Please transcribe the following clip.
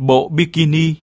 bộ bikini.